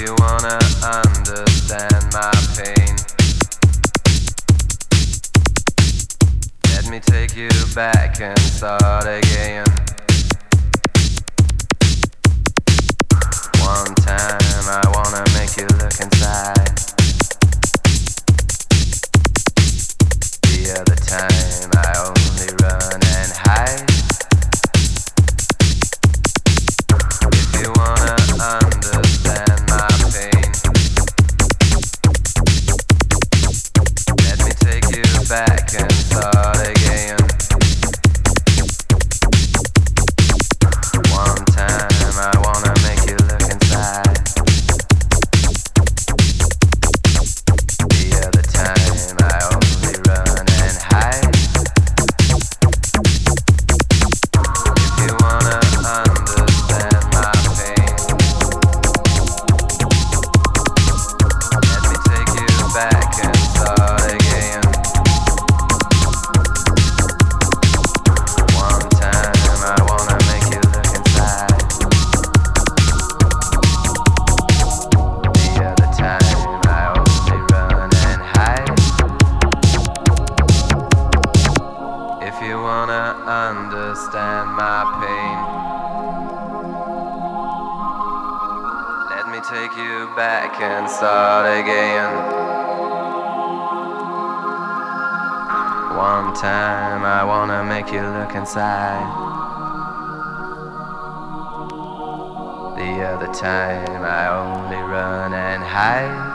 you wanna understand my pain, let me take you back and start again. thought wanna understand my pain. Let me take you back and start again. One time I wanna make you look inside. The other time I only run and hide.